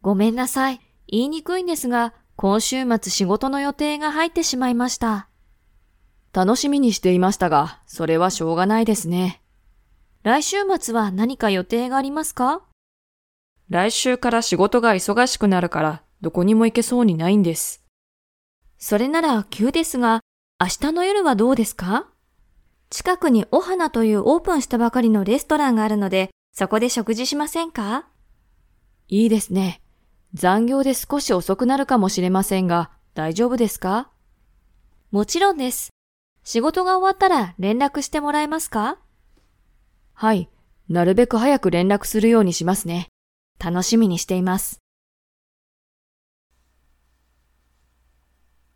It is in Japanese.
ごめんなさい。言いにくいんですが、今週末仕事の予定が入ってしまいました。楽しみにしていましたが、それはしょうがないですね。来週末は何か予定がありますか？来週から仕事が忙しくなるから、どこにも行けそうにないんです。それなら急ですが、明日の夜はどうですか？近くにお花というオープンしたばかりのレストランがあるので、そこで食事しませんか？いいですね。残業で少し遅くなるかもしれませんが、大丈夫ですか？もちろんです。仕事が終わったら連絡してもらえますか？はい。なるべく早く連絡するようにしますね。楽しみにしています。